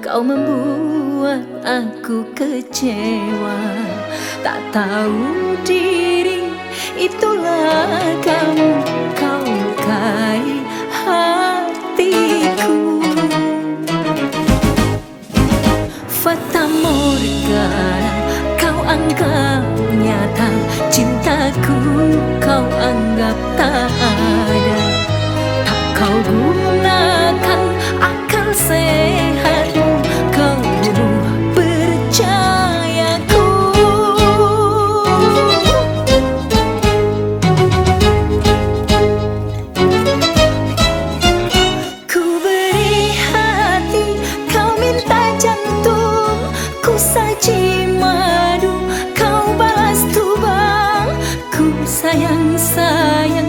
Kau membuat aku kecewa. Tak tahu diri itulah kamu Kau lukai hatiku. Fata Morgana Kau anggap nyata. Cintaku kau anggap tak ada. Tak kau gunakan nasihatmu Kau dulu percayaku. Ku beri hati, kau minta jantung. Ku saji madu, kau balas tubang Ku sayang-sayang,